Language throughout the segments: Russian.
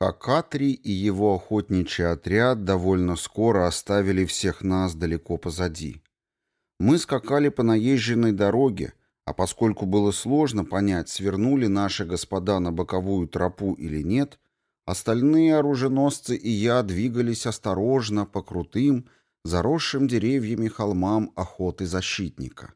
Хакатри и его охотничий отряд довольно скоро оставили всех нас далеко позади. Мы скакали по наезженной дороге, а поскольку было сложно понять, свернули наши господа на боковую тропу или нет, остальные оруженосцы и я двигались осторожно по крутым, заросшим деревьями холмам охоты защитника.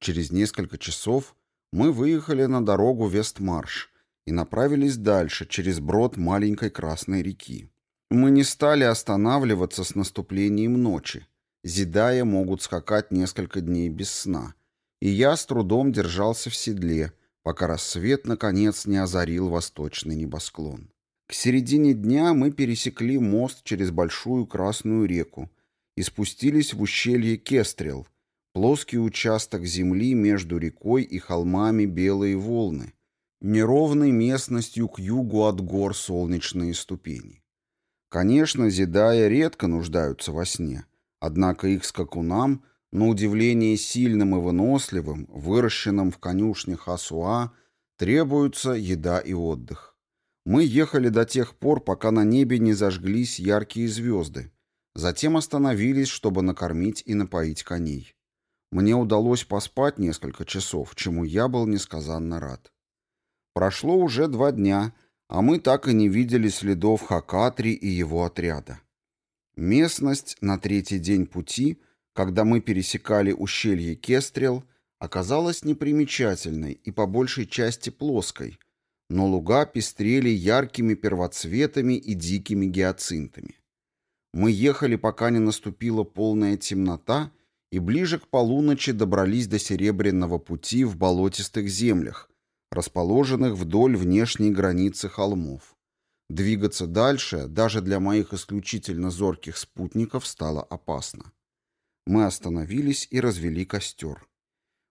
Через несколько часов мы выехали на дорогу Вестмарш, и направились дальше, через брод маленькой Красной реки. Мы не стали останавливаться с наступлением ночи. Зидая могут скакать несколько дней без сна. И я с трудом держался в седле, пока рассвет, наконец, не озарил восточный небосклон. К середине дня мы пересекли мост через Большую Красную реку и спустились в ущелье Кестрел, плоский участок земли между рекой и холмами Белые Волны, неровной местностью к югу от гор солнечные ступени. Конечно, Зидая редко нуждаются во сне, однако их скакунам, на удивление сильным и выносливым, выращенным в конюшнях Асуа, требуются еда и отдых. Мы ехали до тех пор, пока на небе не зажглись яркие звезды, затем остановились, чтобы накормить и напоить коней. Мне удалось поспать несколько часов, чему я был несказанно рад. Прошло уже два дня, а мы так и не видели следов Хакатри и его отряда. Местность на третий день пути, когда мы пересекали ущелье Кестрел, оказалась непримечательной и по большей части плоской, но луга пестрели яркими первоцветами и дикими гиацинтами. Мы ехали, пока не наступила полная темнота, и ближе к полуночи добрались до Серебряного пути в болотистых землях, расположенных вдоль внешней границы холмов. Двигаться дальше даже для моих исключительно зорких спутников стало опасно. Мы остановились и развели костер.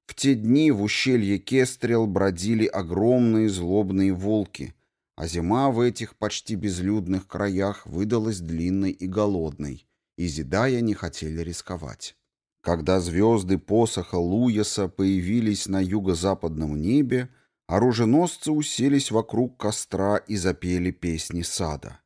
В те дни в ущелье Кестрел бродили огромные злобные волки, а зима в этих почти безлюдных краях выдалась длинной и голодной, и Зидая не хотели рисковать. Когда звезды посоха Луяса появились на юго-западном небе, Оруженосцы уселись вокруг костра и запели песни сада.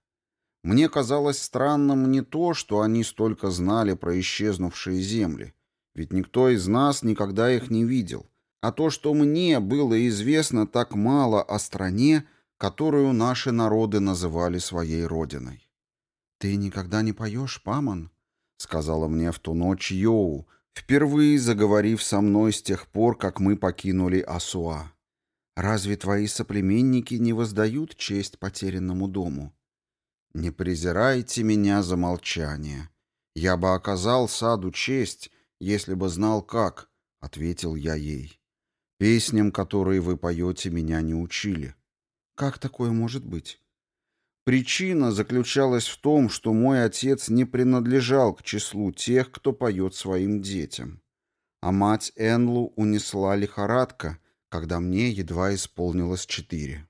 Мне казалось странным не то, что они столько знали про исчезнувшие земли, ведь никто из нас никогда их не видел, а то, что мне было известно так мало о стране, которую наши народы называли своей родиной. «Ты никогда не поешь, Паман?» — сказала мне в ту ночь Йоу, впервые заговорив со мной с тех пор, как мы покинули Асуа. Разве твои соплеменники не воздают честь потерянному дому? Не презирайте меня за молчание. Я бы оказал саду честь, если бы знал как, — ответил я ей. Песням, которые вы поете, меня не учили. Как такое может быть? Причина заключалась в том, что мой отец не принадлежал к числу тех, кто поет своим детям. А мать Энлу унесла лихорадка — когда мне едва исполнилось четыре.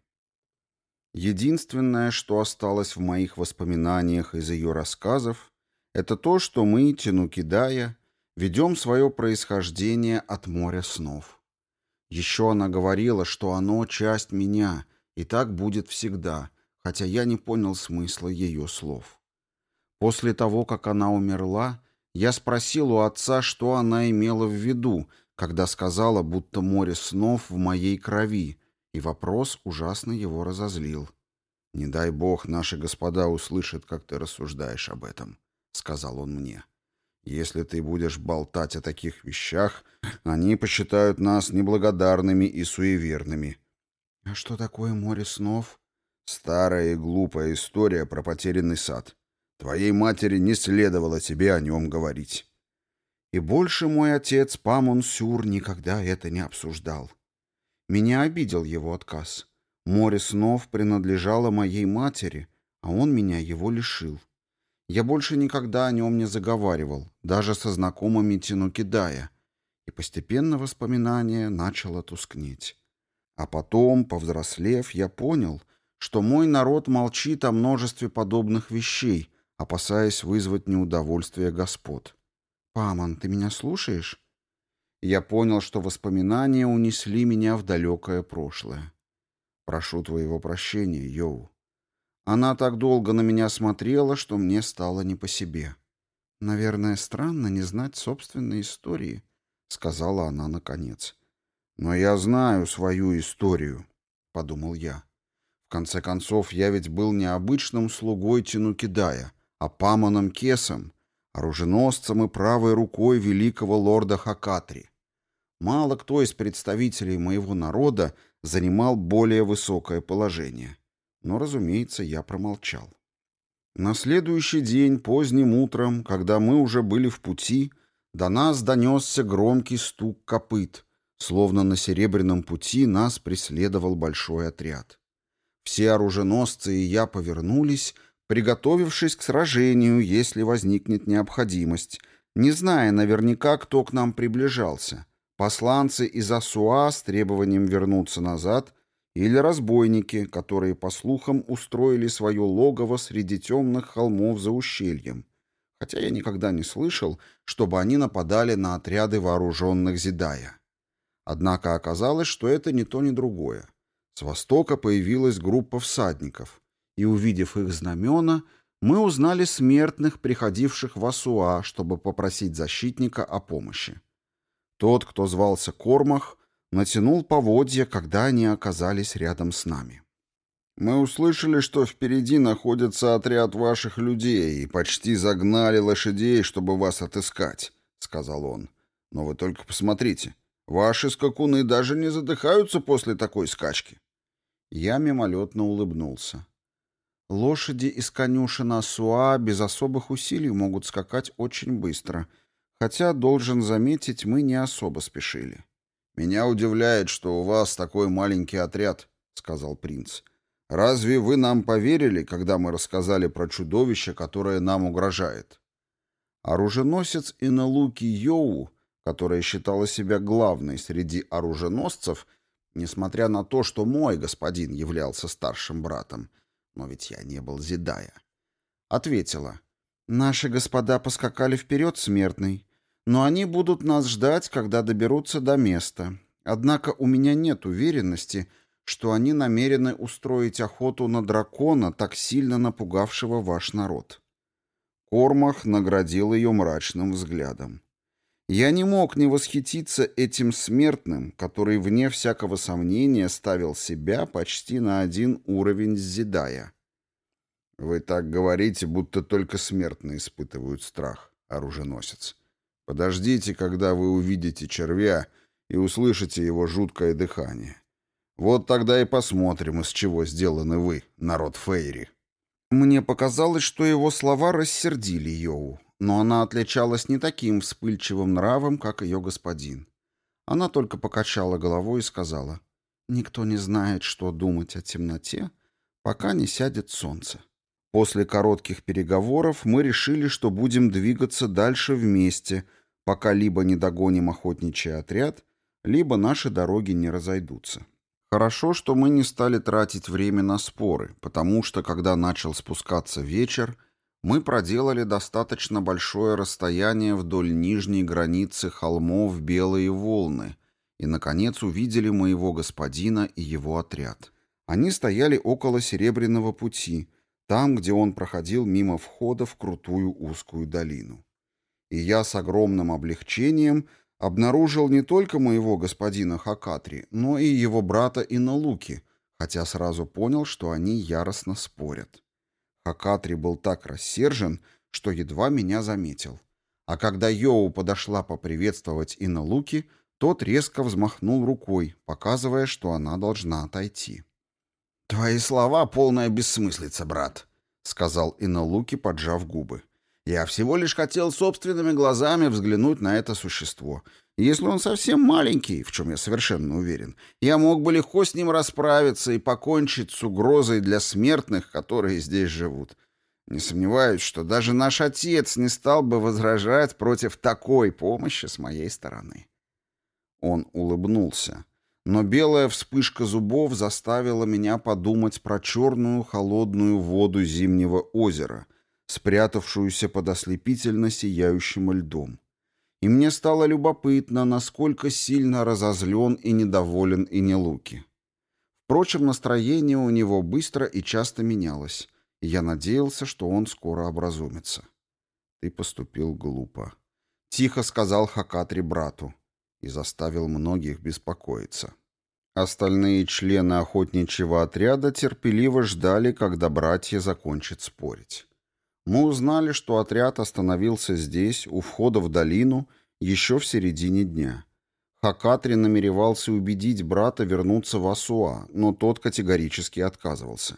Единственное, что осталось в моих воспоминаниях из ее рассказов, это то, что мы, Тянукидая, ведем свое происхождение от моря снов. Еще она говорила, что оно часть меня, и так будет всегда, хотя я не понял смысла ее слов. После того, как она умерла, я спросил у отца, что она имела в виду, когда сказала, будто море снов в моей крови, и вопрос ужасно его разозлил. «Не дай бог наши господа услышат, как ты рассуждаешь об этом», — сказал он мне. «Если ты будешь болтать о таких вещах, они посчитают нас неблагодарными и суеверными». «А что такое море снов?» «Старая и глупая история про потерянный сад. Твоей матери не следовало тебе о нем говорить». И больше мой отец Памон Сюр никогда это не обсуждал. Меня обидел его отказ. Море снов принадлежало моей матери, а он меня его лишил. Я больше никогда о нем не заговаривал, даже со знакомыми Тинукидая, и постепенно воспоминание начало тускнеть. А потом, повзрослев, я понял, что мой народ молчит о множестве подобных вещей, опасаясь вызвать неудовольствие господ. «Паман, ты меня слушаешь?» Я понял, что воспоминания унесли меня в далекое прошлое. «Прошу твоего прощения, Йоу». Она так долго на меня смотрела, что мне стало не по себе. «Наверное, странно не знать собственной истории», — сказала она наконец. «Но я знаю свою историю», — подумал я. «В конце концов, я ведь был не обычным слугой Тинукидая, а Памоном Кесом, оруженосцем и правой рукой великого лорда Хакатри. Мало кто из представителей моего народа занимал более высокое положение. Но, разумеется, я промолчал. На следующий день, поздним утром, когда мы уже были в пути, до нас донесся громкий стук копыт, словно на Серебряном пути нас преследовал большой отряд. Все оруженосцы и я повернулись, приготовившись к сражению, если возникнет необходимость, не зная наверняка, кто к нам приближался — посланцы из Асуа с требованием вернуться назад или разбойники, которые, по слухам, устроили свое логово среди темных холмов за ущельем, хотя я никогда не слышал, чтобы они нападали на отряды вооруженных Зидая. Однако оказалось, что это не то ни другое. С востока появилась группа всадников, и, увидев их знамена, мы узнали смертных, приходивших в Асуа, чтобы попросить защитника о помощи. Тот, кто звался Кормах, натянул поводья, когда они оказались рядом с нами. «Мы услышали, что впереди находится отряд ваших людей и почти загнали лошадей, чтобы вас отыскать», — сказал он. «Но вы только посмотрите, ваши скакуны даже не задыхаются после такой скачки». Я мимолетно улыбнулся. Лошади из конюшена Суа без особых усилий могут скакать очень быстро — Хотя, должен заметить, мы не особо спешили. «Меня удивляет, что у вас такой маленький отряд», — сказал принц. «Разве вы нам поверили, когда мы рассказали про чудовище, которое нам угрожает?» Оруженосец Иналуки Йоу, которая считала себя главной среди оруженосцев, несмотря на то, что мой господин являлся старшим братом, но ведь я не был Зидая, ответила — Наши господа поскакали вперед, смертный, но они будут нас ждать, когда доберутся до места. Однако у меня нет уверенности, что они намерены устроить охоту на дракона, так сильно напугавшего ваш народ». Кормах наградил ее мрачным взглядом. Я не мог не восхититься этим смертным, который, вне всякого сомнения, ставил себя почти на один уровень с Зидая. Вы так говорите, будто только смертные испытывают страх, оруженосец. Подождите, когда вы увидите червя и услышите его жуткое дыхание. Вот тогда и посмотрим, из чего сделаны вы, народ Фейри. Мне показалось, что его слова рассердили Йоу, но она отличалась не таким вспыльчивым нравом, как ее господин. Она только покачала головой и сказала, «Никто не знает, что думать о темноте, пока не сядет солнце». После коротких переговоров мы решили, что будем двигаться дальше вместе, пока либо не догоним охотничий отряд, либо наши дороги не разойдутся. Хорошо, что мы не стали тратить время на споры, потому что, когда начал спускаться вечер, мы проделали достаточно большое расстояние вдоль нижней границы холмов Белые Волны и, наконец, увидели моего господина и его отряд. Они стояли около Серебряного пути — там, где он проходил мимо входа в крутую узкую долину. И я с огромным облегчением обнаружил не только моего господина Хакатри, но и его брата Иналуки, хотя сразу понял, что они яростно спорят. Хакатри был так рассержен, что едва меня заметил. А когда Йоу подошла поприветствовать Иналуки, тот резко взмахнул рукой, показывая, что она должна отойти. «Твои слова — полная бессмыслица, брат», — сказал Иналуки, поджав губы. «Я всего лишь хотел собственными глазами взглянуть на это существо. Если он совсем маленький, в чем я совершенно уверен, я мог бы легко с ним расправиться и покончить с угрозой для смертных, которые здесь живут. Не сомневаюсь, что даже наш отец не стал бы возражать против такой помощи с моей стороны». Он улыбнулся но белая вспышка зубов заставила меня подумать про черную холодную воду зимнего озера, спрятавшуюся под ослепительно сияющим льдом. И мне стало любопытно, насколько сильно разозлен и недоволен и Инелуки. Впрочем, настроение у него быстро и часто менялось, и я надеялся, что он скоро образумится. «Ты поступил глупо», — тихо сказал Хакатри брату и заставил многих беспокоиться. Остальные члены охотничьего отряда терпеливо ждали, когда братья закончат спорить. Мы узнали, что отряд остановился здесь, у входа в долину, еще в середине дня. Хакатри намеревался убедить брата вернуться в Асуа, но тот категорически отказывался.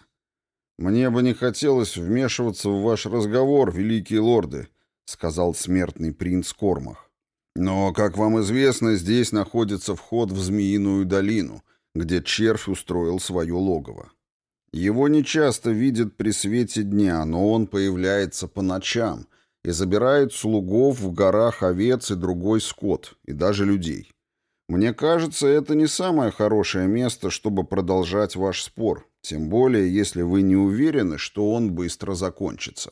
«Мне бы не хотелось вмешиваться в ваш разговор, великие лорды», — сказал смертный принц Кормах. «Но, как вам известно, здесь находится вход в Змеиную долину, где червь устроил свое логово. Его нечасто видят при свете дня, но он появляется по ночам и забирает слугов в горах овец и другой скот, и даже людей. Мне кажется, это не самое хорошее место, чтобы продолжать ваш спор, тем более, если вы не уверены, что он быстро закончится.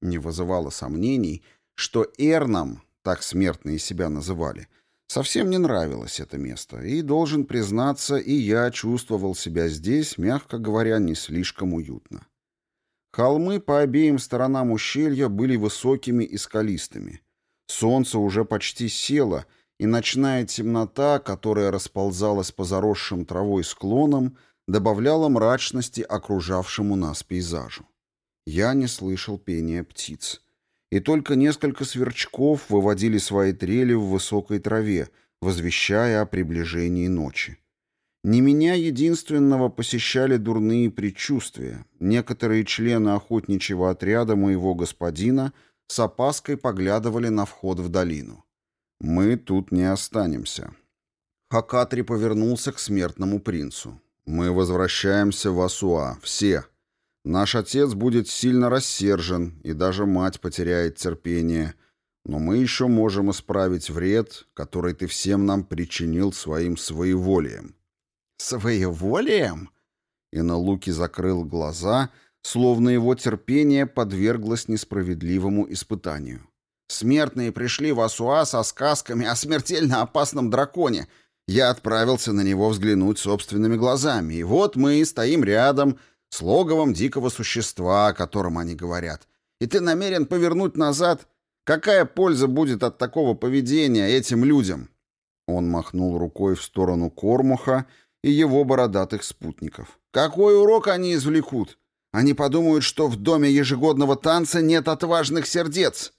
Не вызывало сомнений, что Эрнам, так смертные себя называли, — Совсем не нравилось это место, и, должен признаться, и я чувствовал себя здесь, мягко говоря, не слишком уютно. Холмы по обеим сторонам ущелья были высокими и скалистыми. Солнце уже почти село, и ночная темнота, которая расползалась по заросшим травой склонам, добавляла мрачности окружавшему нас пейзажу. Я не слышал пения птиц и только несколько сверчков выводили свои трели в высокой траве, возвещая о приближении ночи. Не меня единственного посещали дурные предчувствия. Некоторые члены охотничьего отряда моего господина с опаской поглядывали на вход в долину. «Мы тут не останемся». Хакатри повернулся к смертному принцу. «Мы возвращаемся в Асуа, все, Наш отец будет сильно рассержен, и даже мать потеряет терпение. Но мы еще можем исправить вред, который ты всем нам причинил своим своеволием». «Своеволием?» Иналуки закрыл глаза, словно его терпение подверглось несправедливому испытанию. «Смертные пришли в Асуа со сказками о смертельно опасном драконе. Я отправился на него взглянуть собственными глазами, и вот мы стоим рядом, с логовом дикого существа, о котором они говорят. И ты намерен повернуть назад? Какая польза будет от такого поведения этим людям?» Он махнул рукой в сторону Кормуха и его бородатых спутников. «Какой урок они извлекут? Они подумают, что в доме ежегодного танца нет отважных сердец!»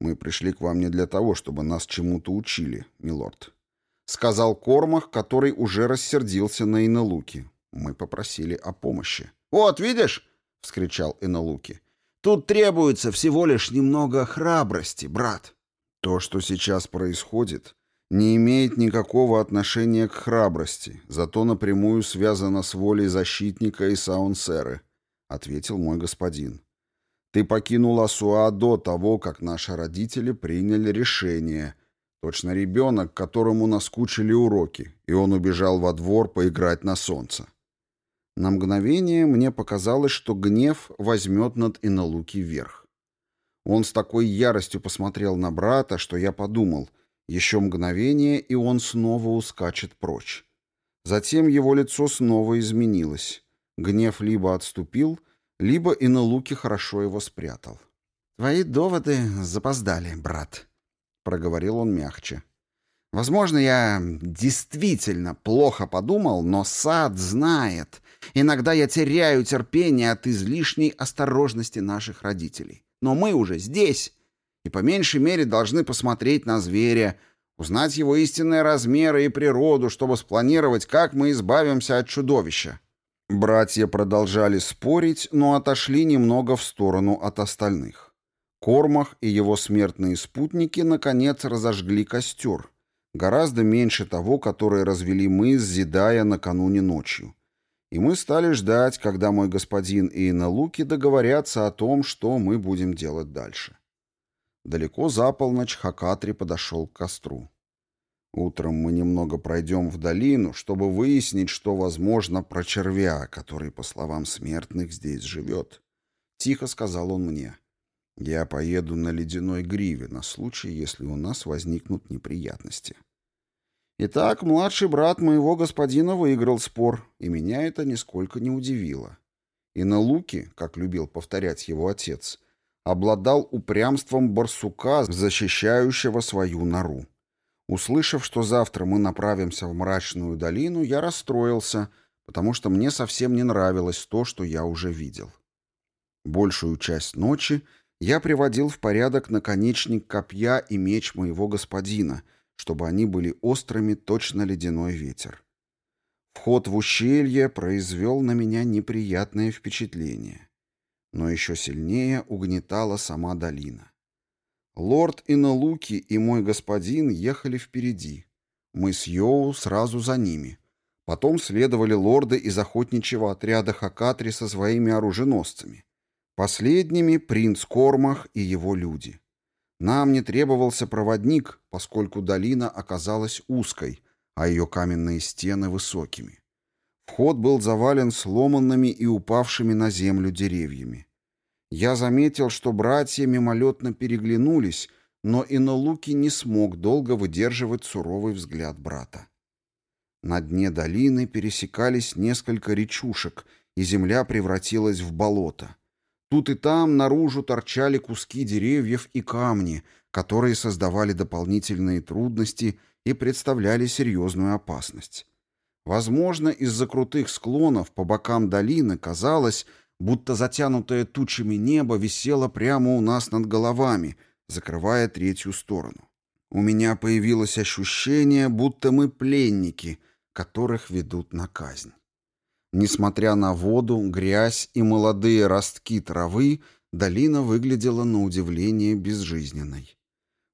«Мы пришли к вам не для того, чтобы нас чему-то учили, милорд», — сказал Кормах, который уже рассердился на Инелуки. Мы попросили о помощи. «Вот, видишь?» — вскричал Иналуки. «Тут требуется всего лишь немного храбрости, брат». То, что сейчас происходит, не имеет никакого отношения к храбрости, зато напрямую связано с волей защитника и саунсеры, — ответил мой господин. Ты покинул Асуа до того, как наши родители приняли решение. Точно ребенок, которому наскучили уроки, и он убежал во двор поиграть на солнце. На мгновение мне показалось, что гнев возьмет над Иналуки верх. Он с такой яростью посмотрел на брата, что я подумал, еще мгновение, и он снова ускачет прочь. Затем его лицо снова изменилось. Гнев либо отступил, либо Иналуки хорошо его спрятал. «Твои доводы запоздали, брат», — проговорил он мягче. «Возможно, я действительно плохо подумал, но сад знает, Иногда я теряю терпение от излишней осторожности наших родителей. Но мы уже здесь, и по меньшей мере должны посмотреть на зверя, узнать его истинные размеры и природу, чтобы спланировать, как мы избавимся от чудовища». Братья продолжали спорить, но отошли немного в сторону от остальных. Кормах и его смертные спутники наконец разожгли костер, гораздо меньше того, который развели мы с Зидая накануне ночью и мы стали ждать, когда мой господин и Иналуки договорятся о том, что мы будем делать дальше. Далеко за полночь Хакатри подошел к костру. Утром мы немного пройдем в долину, чтобы выяснить, что возможно про червя, который, по словам смертных, здесь живет. Тихо сказал он мне. Я поеду на ледяной гриве на случай, если у нас возникнут неприятности. Итак, младший брат моего господина выиграл спор, и меня это нисколько не удивило. И на луке, как любил повторять его отец, обладал упрямством барсука, защищающего свою нору. Услышав, что завтра мы направимся в мрачную долину, я расстроился, потому что мне совсем не нравилось то, что я уже видел. Большую часть ночи я приводил в порядок наконечник копья и меч моего господина, чтобы они были острыми точно ледяной ветер. Вход в ущелье произвел на меня неприятное впечатление. Но еще сильнее угнетала сама долина. Лорд Иналуки и мой господин ехали впереди. Мы с Йоу сразу за ними. Потом следовали лорды из охотничьего отряда Хакатри со своими оруженосцами. Последними принц Кормах и его люди. Нам не требовался проводник, поскольку долина оказалась узкой, а ее каменные стены высокими. Вход был завален сломанными и упавшими на землю деревьями. Я заметил, что братья мимолетно переглянулись, но Инолуки не смог долго выдерживать суровый взгляд брата. На дне долины пересекались несколько речушек, и земля превратилась в болото. Тут и там наружу торчали куски деревьев и камни, которые создавали дополнительные трудности и представляли серьезную опасность. Возможно, из-за крутых склонов по бокам долины казалось, будто затянутое тучами небо висело прямо у нас над головами, закрывая третью сторону. У меня появилось ощущение, будто мы пленники, которых ведут на казнь. Несмотря на воду, грязь и молодые ростки травы, долина выглядела на удивление безжизненной.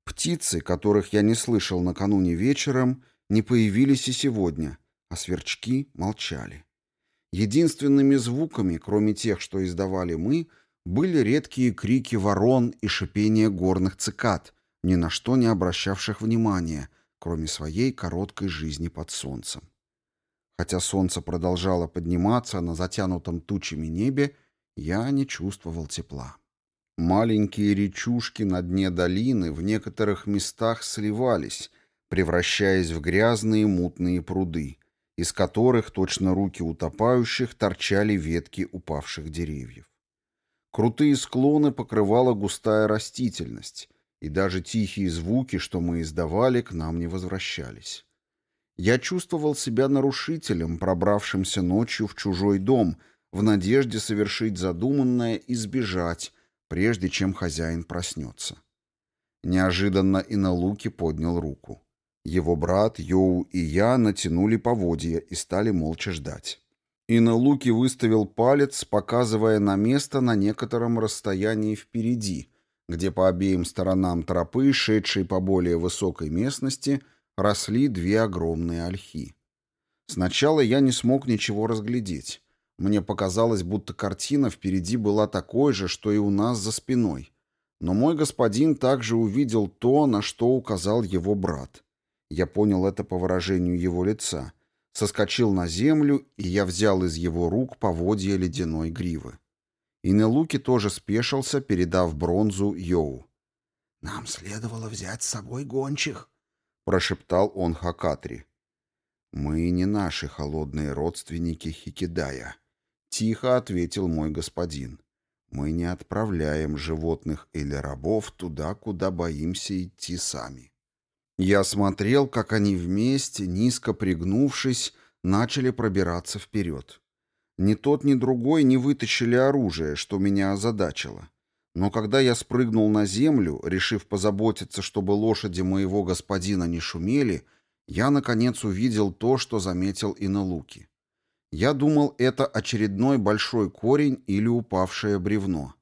Птицы, которых я не слышал накануне вечером, не появились и сегодня, а сверчки молчали. Единственными звуками, кроме тех, что издавали мы, были редкие крики ворон и шипение горных цикад, ни на что не обращавших внимания, кроме своей короткой жизни под солнцем. Хотя солнце продолжало подниматься на затянутом тучами небе, я не чувствовал тепла. Маленькие речушки на дне долины в некоторых местах сливались, превращаясь в грязные мутные пруды, из которых, точно руки утопающих, торчали ветки упавших деревьев. Крутые склоны покрывала густая растительность, и даже тихие звуки, что мы издавали, к нам не возвращались. Я чувствовал себя нарушителем, пробравшимся ночью в чужой дом, в надежде совершить задуманное и сбежать, прежде чем хозяин проснется. Неожиданно Иналуки поднял руку. Его брат, Йоу и я натянули поводья и стали молча ждать. Иналуки выставил палец, показывая на место на некотором расстоянии впереди, где по обеим сторонам тропы, шедшей по более высокой местности, росли две огромные ольхи. Сначала я не смог ничего разглядеть. Мне показалось, будто картина впереди была такой же, что и у нас за спиной. Но мой господин также увидел то, на что указал его брат. Я понял это по выражению его лица. Соскочил на землю, и я взял из его рук поводья ледяной гривы. Инелуки тоже спешился, передав бронзу Йоу. «Нам следовало взять с собой гончих», — прошептал он Хакатри. «Мы не наши холодные родственники Хикидая», Тихо ответил мой господин. Мы не отправляем животных или рабов туда, куда боимся идти сами. Я смотрел, как они вместе, низко пригнувшись, начали пробираться вперед. Ни тот, ни другой не вытащили оружие, что меня озадачило. Но когда я спрыгнул на землю, решив позаботиться, чтобы лошади моего господина не шумели, я, наконец, увидел то, что заметил и на луке. Я думал, это очередной большой корень или упавшее бревно.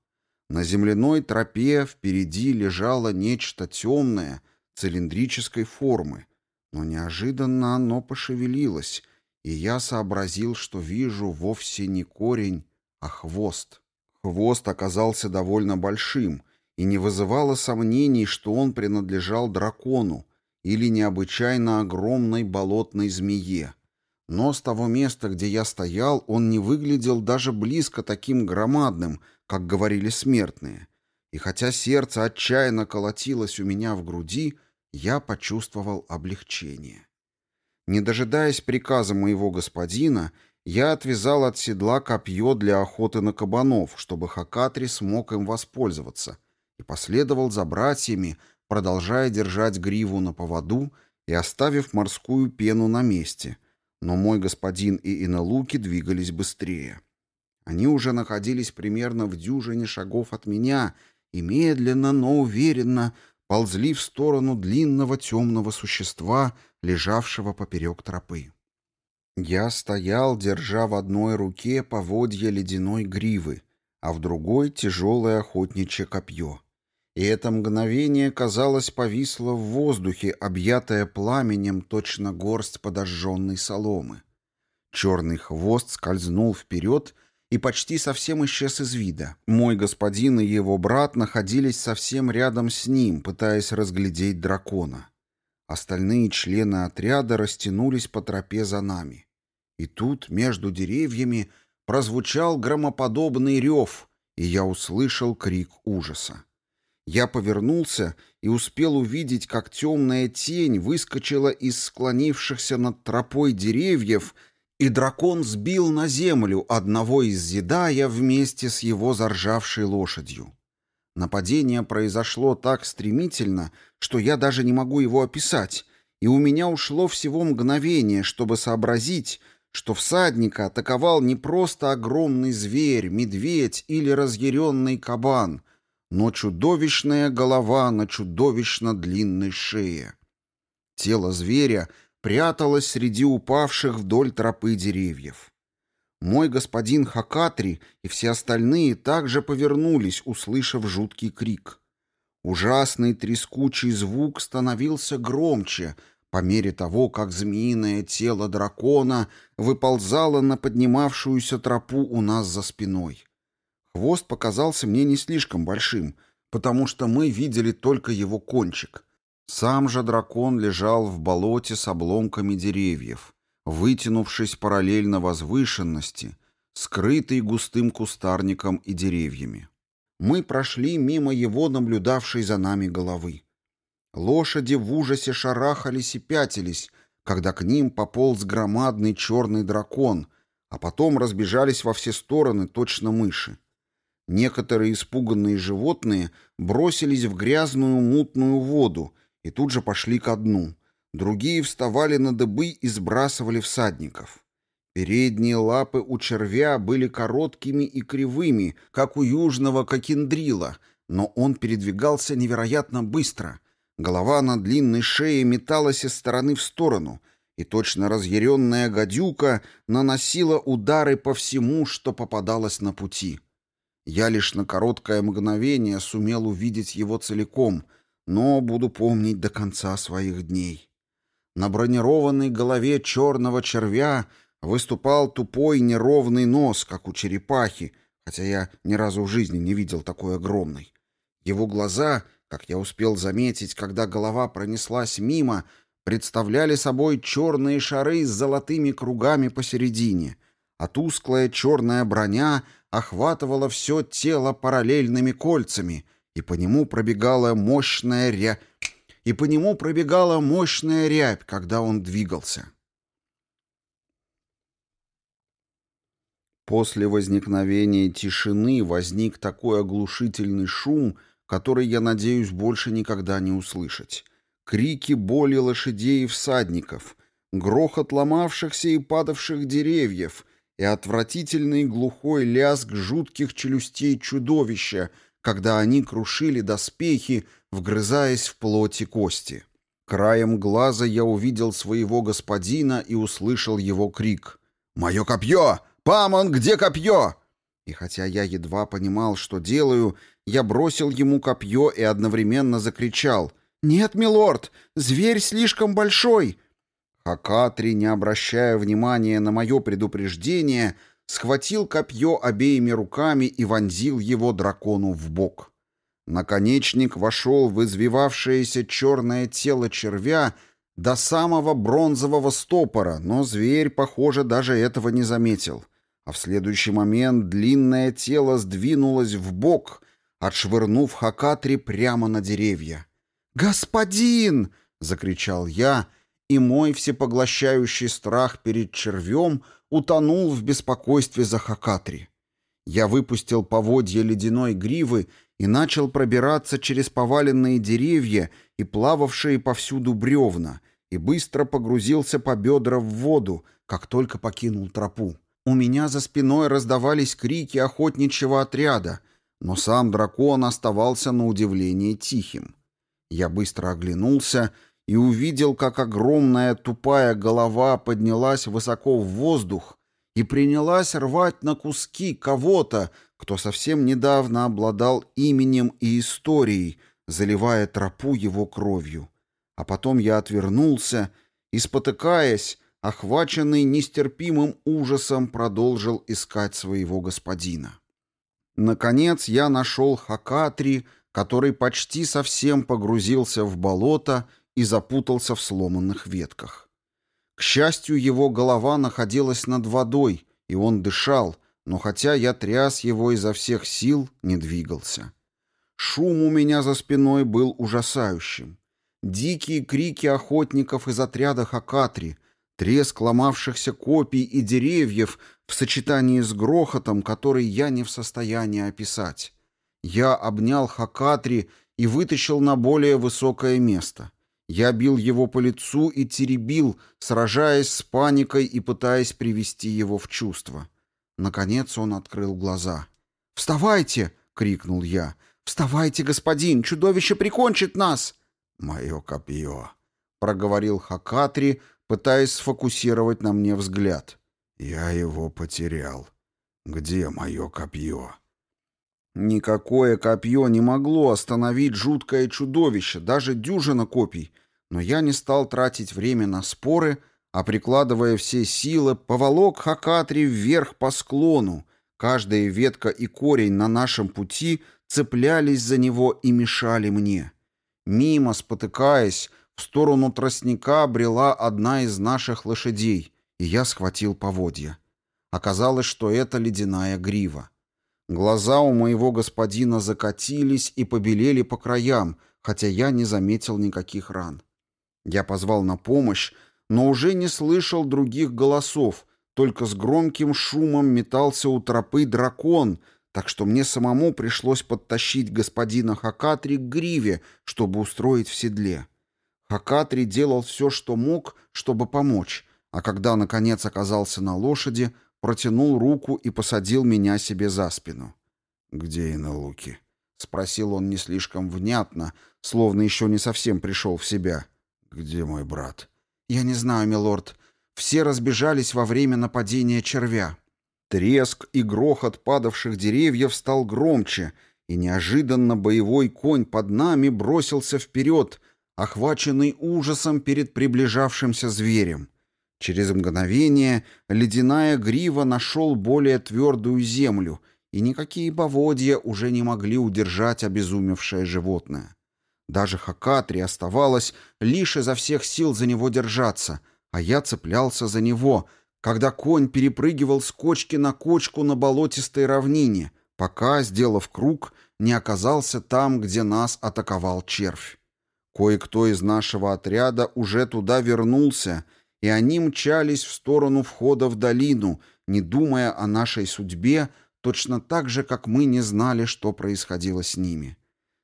На земляной тропе впереди лежало нечто темное, цилиндрической формы, но неожиданно оно пошевелилось, и я сообразил, что вижу вовсе не корень, а хвост. Хвост оказался довольно большим, и не вызывало сомнений, что он принадлежал дракону или необычайно огромной болотной змее — но с того места, где я стоял, он не выглядел даже близко таким громадным, как говорили смертные. И хотя сердце отчаянно колотилось у меня в груди, я почувствовал облегчение. Не дожидаясь приказа моего господина, Я отвязал от седла копье для охоты на кабанов, чтобы Хакатри смог им воспользоваться, и последовал за братьями, продолжая держать гриву на поводу и оставив морскую пену на месте, но мой господин и Инелуки двигались быстрее. Они уже находились примерно в дюжине шагов от меня и медленно, но уверенно ползли в сторону длинного темного существа, лежавшего поперек тропы. Я стоял, держа в одной руке поводья ледяной гривы, а в другой — тяжелое охотничье копье. И это мгновение, казалось, повисло в воздухе, объятое пламенем, точно горсть подожженной соломы. Черный хвост скользнул вперед и почти совсем исчез из вида. Мой господин и его брат находились совсем рядом с ним, пытаясь разглядеть дракона. Остальные члены отряда растянулись по тропе за нами. И тут, между деревьями, прозвучал громоподобный рев, и я услышал крик ужаса. Я повернулся и успел увидеть, как темная тень выскочила из склонившихся над тропой деревьев, и дракон сбил на землю одного из зидая вместе с его заржавшей лошадью. Нападение произошло так стремительно, что я даже не могу его описать, и у меня ушло всего мгновение, чтобы сообразить, что всадника атаковал не просто огромный зверь, медведь или разъяренный кабан, но чудовищная голова на чудовищно длинной шее. Тело зверя пряталось среди упавших вдоль тропы деревьев. Мой господин Хакатри и все остальные также повернулись, услышав жуткий крик. Ужасный трескучий звук становился громче по мере того, как змеиное тело дракона выползало на поднимавшуюся тропу у нас за спиной. Хвост показался мне не слишком большим, потому что мы видели только его кончик. Сам же дракон лежал в болоте с обломками деревьев вытянувшись параллельно возвышенности, скрытый густым кустарником и деревьями. Мы прошли мимо его наблюдавшей за нами головы. Лошади в ужасе шарахались и пятились, когда к ним пополз громадный черный дракон, а потом разбежались во все стороны точно мыши. Некоторые испуганные животные бросились в грязную мутную воду и тут же пошли ко дну — Другие вставали на дыбы и сбрасывали всадников. Передние лапы у червя были короткими и кривыми, как у южного кокендрила, но он передвигался невероятно быстро. Голова на длинной шее металась из стороны в сторону, и точно разъяренная гадюка наносила удары по всему, что попадалось на пути. Я лишь на короткое мгновение сумел увидеть его целиком, но буду помнить до конца своих дней. На бронированной голове черного червя выступал тупой неровный нос, как у черепахи, хотя я ни разу в жизни не видел такой огромный. Его глаза, как я успел заметить, когда голова пронеслась мимо, представляли собой черные шары с золотыми кругами посередине, а тусклая черная броня охватывала все тело параллельными кольцами, и по нему пробегала мощная ря и по нему пробегала мощная рябь, когда он двигался. После возникновения тишины возник такой оглушительный шум, который, я надеюсь, больше никогда не услышать. Крики боли лошадей и всадников, грохот ломавшихся и падавших деревьев и отвратительный глухой лязг жутких челюстей чудовища, когда они крушили доспехи, вгрызаясь в плоть и кости. Краем глаза я увидел своего господина и услышал его крик. «Мое копье! Памон, где копье?» И хотя я едва понимал, что делаю, я бросил ему копье и одновременно закричал. «Нет, милорд, зверь слишком большой!» Хакатри, не обращая внимания на мое предупреждение, схватил копье обеими руками и вонзил его дракону в бок. Наконечник вошел в извивавшееся черное тело червя до самого бронзового стопора, но зверь, похоже, даже этого не заметил. А в следующий момент длинное тело сдвинулось в бок, отшвырнув Хакатри прямо на деревья. «Господин!» — закричал я, и мой всепоглощающий страх перед червем утонул в беспокойстве за Хакатри. Я выпустил поводья ледяной гривы и начал пробираться через поваленные деревья и плававшие повсюду бревна, и быстро погрузился по бедра в воду, как только покинул тропу. У меня за спиной раздавались крики охотничьего отряда, но сам дракон оставался на удивление тихим. Я быстро оглянулся и увидел, как огромная тупая голова поднялась высоко в воздух и принялась рвать на куски кого-то, кто совсем недавно обладал именем и историей, заливая тропу его кровью. А потом я отвернулся и, спотыкаясь, охваченный нестерпимым ужасом, продолжил искать своего господина. Наконец я нашел Хакатри, который почти совсем погрузился в болото и запутался в сломанных ветках. К счастью, его голова находилась над водой, и он дышал, но хотя я тряс его изо всех сил, не двигался. Шум у меня за спиной был ужасающим. Дикие крики охотников из отряда Хакатри, треск ломавшихся копий и деревьев в сочетании с грохотом, который я не в состоянии описать. Я обнял Хакатри и вытащил на более высокое место. Я бил его по лицу и теребил, сражаясь с паникой и пытаясь привести его в чувство. Наконец он открыл глаза. «Вставайте!» — крикнул я. «Вставайте, господин! Чудовище прикончит нас!» «Мое копье!» — проговорил Хакатри, пытаясь сфокусировать на мне взгляд. «Я его потерял. Где мое копье?» Никакое копье не могло остановить жуткое чудовище, даже дюжина копий, но я не стал тратить время на споры, а, прикладывая все силы, поволок Хакатри вверх по склону. Каждая ветка и корень на нашем пути цеплялись за него и мешали мне. Мимо, спотыкаясь, в сторону тростника брела одна из наших лошадей, и я схватил поводья. Оказалось, что это ледяная грива. Глаза у моего господина закатились и побелели по краям, хотя я не заметил никаких ран. Я позвал на помощь, но уже не слышал других голосов, только с громким шумом метался у тропы дракон, так что мне самому пришлось подтащить господина Хакатри к гриве, чтобы устроить в седле. Хакатри делал все, что мог, чтобы помочь, а когда, наконец, оказался на лошади, протянул руку и посадил меня себе за спину. «Где Иналуки?» — спросил он не слишком внятно, словно еще не совсем пришел в себя. «Где мой брат?» «Я не знаю, милорд. Все разбежались во время нападения червя». Треск и грохот падавших деревьев стал громче, и неожиданно боевой конь под нами бросился вперед, охваченный ужасом перед приближавшимся зверем. Через мгновение ледяная грива нашел более твердую землю, и никакие поводья уже не могли удержать обезумевшее животное. Даже Хакатри оставалось лишь изо всех сил за него держаться, а я цеплялся за него, когда конь перепрыгивал с кочки на кочку на болотистой равнине, пока, сделав круг, не оказался там, где нас атаковал червь. Кое-кто из нашего отряда уже туда вернулся — и они мчались в сторону входа в долину, не думая о нашей судьбе, точно так же, как мы не знали, что происходило с ними.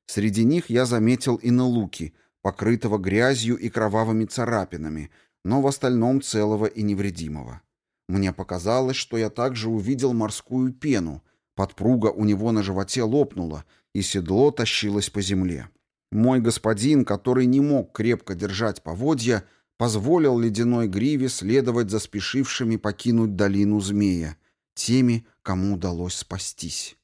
Среди них я заметил и Налуки, покрытого грязью и кровавыми царапинами, но в остальном целого и невредимого. Мне показалось, что я также увидел морскую пену, подпруга у него на животе лопнула, и седло тащилось по земле. Мой господин, который не мог крепко держать поводья, позволил ледяной гриве следовать за спешившими покинуть долину змея, теми, кому удалось спастись.